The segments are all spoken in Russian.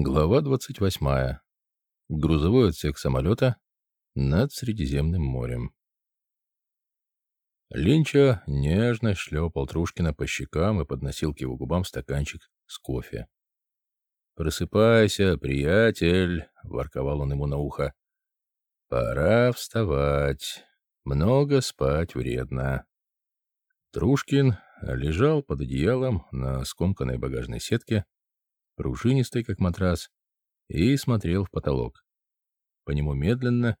Глава 28. Грузовой отсек самолета над Средиземным морем. Линча нежно шлепал Трушкина по щекам и подносил к его губам стаканчик с кофе. «Просыпайся, приятель!» — ворковал он ему на ухо. «Пора вставать. Много спать вредно». Трушкин лежал под одеялом на скомканной багажной сетке, пружинистый, как матрас, и смотрел в потолок. По нему медленно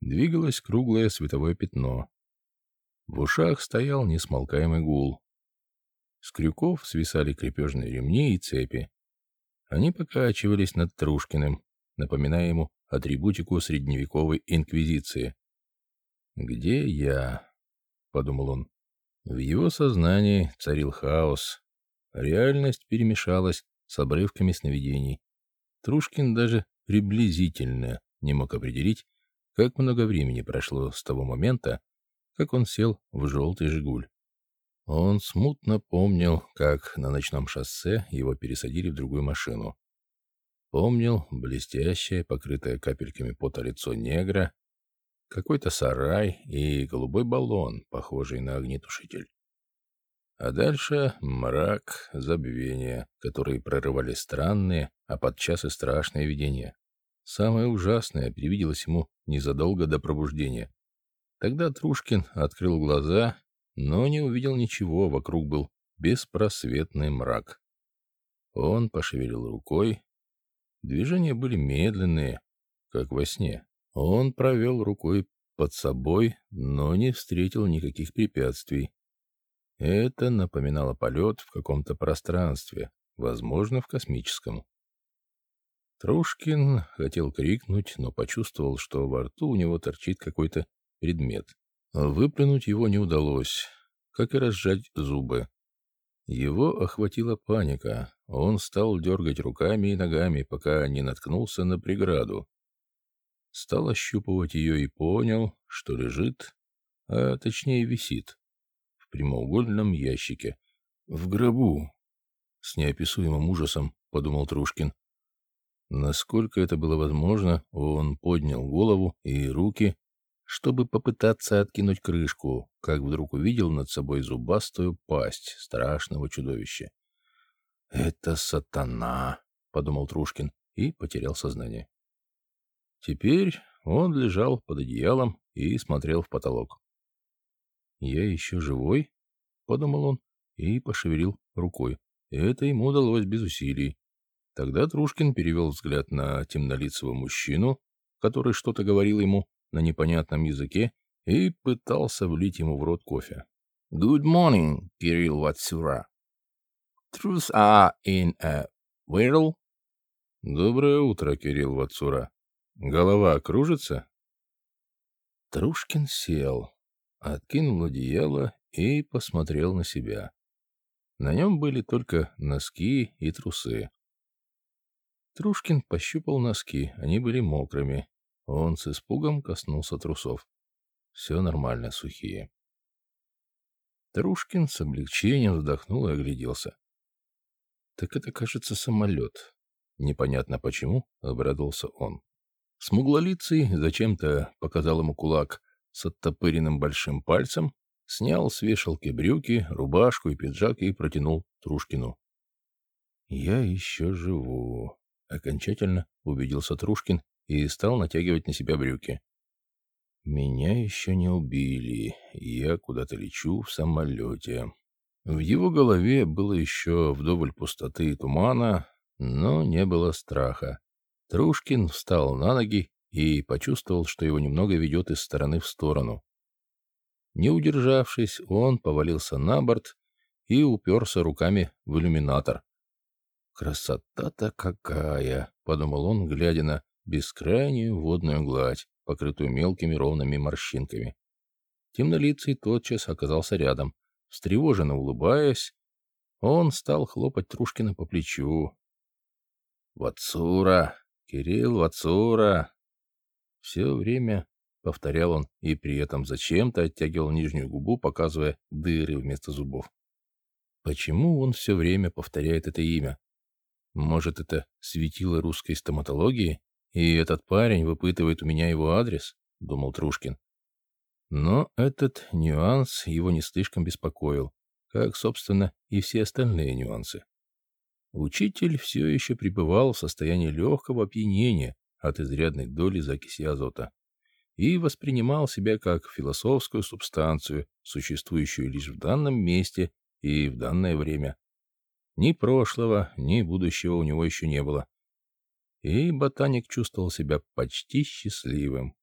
двигалось круглое световое пятно. В ушах стоял несмолкаемый гул. С крюков свисали крепежные ремни и цепи. Они покачивались над Трушкиным, напоминая ему атрибутику средневековой инквизиции. «Где я?» — подумал он. В его сознании царил хаос. Реальность перемешалась с обрывками сновидений. Трушкин даже приблизительно не мог определить, как много времени прошло с того момента, как он сел в желтый «Жигуль». Он смутно помнил, как на ночном шоссе его пересадили в другую машину. Помнил блестящее, покрытое капельками пота лицо негра, какой-то сарай и голубой баллон, похожий на огнетушитель. А дальше мрак, забвение, которые прорывали странные, а подчас и страшные видения. Самое ужасное привиделось ему незадолго до пробуждения. Тогда Трушкин открыл глаза, но не увидел ничего, вокруг был беспросветный мрак. Он пошевелил рукой. Движения были медленные, как во сне. Он провел рукой под собой, но не встретил никаких препятствий. Это напоминало полет в каком-то пространстве, возможно, в космическом. Трушкин хотел крикнуть, но почувствовал, что во рту у него торчит какой-то предмет. Выплюнуть его не удалось, как и разжать зубы. Его охватила паника. Он стал дергать руками и ногами, пока не наткнулся на преграду. Стал ощупывать ее и понял, что лежит, а точнее висит в прямоугольном ящике. В гробу. С неописуемым ужасом подумал Трушкин. Насколько это было возможно, он поднял голову и руки, чтобы попытаться откинуть крышку, как вдруг увидел над собой зубастую пасть страшного чудовища. «Это сатана!» — подумал Трушкин и потерял сознание. Теперь он лежал под одеялом и смотрел в потолок. «Я еще живой?» — подумал он и пошевелил рукой. Это ему удалось без усилий. Тогда Трушкин перевел взгляд на темнолицего мужчину, который что-то говорил ему на непонятном языке и пытался влить ему в рот кофе. «Good morning, Кирилл Ватсура. Truths are in a whirl?» «Доброе утро, Кирилл Ватсура. Голова кружится?» Трушкин сел откинул одеяло и посмотрел на себя. На нем были только носки и трусы. Трушкин пощупал носки, они были мокрыми. Он с испугом коснулся трусов. Все нормально, сухие. Трушкин с облегчением вздохнул и огляделся. Так это, кажется, самолет. Непонятно почему, обрадовался он. Смуглолицый зачем-то показал ему кулак с оттопыренным большим пальцем, снял с вешалки брюки, рубашку и пиджак и протянул Трушкину. «Я еще живу», — окончательно убедился Трушкин и стал натягивать на себя брюки. «Меня еще не убили, я куда-то лечу в самолете». В его голове было еще вдоволь пустоты и тумана, но не было страха. Трушкин встал на ноги и почувствовал, что его немного ведет из стороны в сторону. Не удержавшись, он повалился на борт и уперся руками в иллюминатор. «Красота-то какая!» — подумал он, глядя на бескрайнюю водную гладь, покрытую мелкими ровными морщинками. Темнолицый тотчас оказался рядом. Встревоженно улыбаясь, он стал хлопать Трушкина по плечу. «Вацура! Кирилл Вацура! Все время повторял он и при этом зачем-то оттягивал нижнюю губу, показывая дыры вместо зубов. Почему он все время повторяет это имя? Может, это светило русской стоматологии, и этот парень выпытывает у меня его адрес, думал Трушкин. Но этот нюанс его не слишком беспокоил, как, собственно, и все остальные нюансы. Учитель все еще пребывал в состоянии легкого опьянения от изрядной доли закиси азота и воспринимал себя как философскую субстанцию, существующую лишь в данном месте и в данное время. Ни прошлого, ни будущего у него еще не было. И ботаник чувствовал себя почти счастливым.